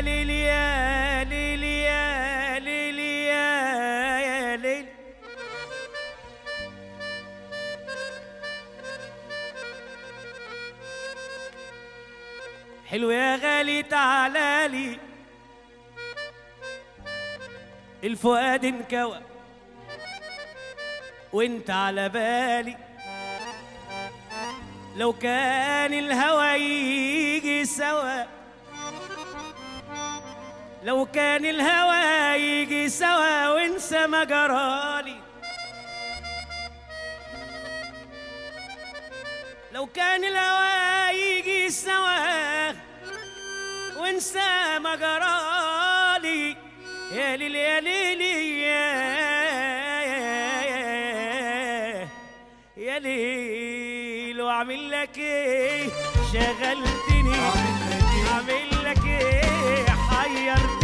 يا يا ليل يا ليل يا ليل حلو يا غالي تعالى لي. الفؤاد انكوى وانت على بالي. لو كان الهوى لو كان الهوى يجي سوا وانسى ما جرالي لو كان الهوى يجي سوا وانسى ما جرالي يا ليل يا ليل يا يا ليل واعمل لك إيه؟ شغلتني اعمل لك إيه؟ pelear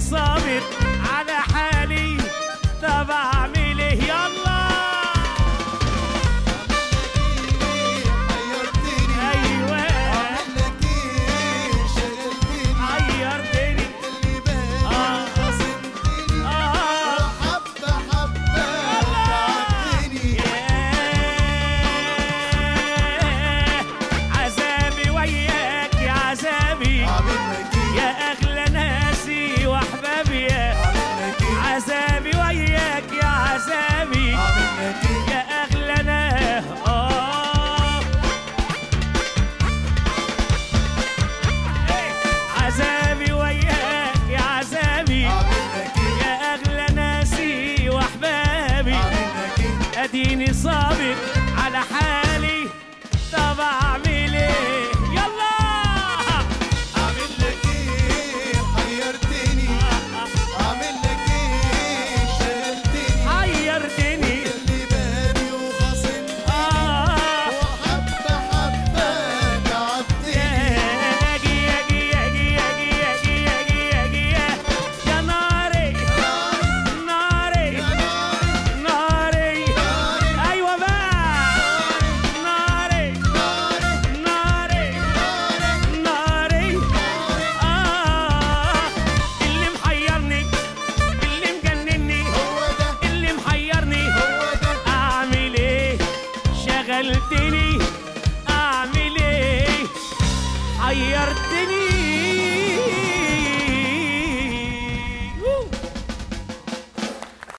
sabit تديني صابر I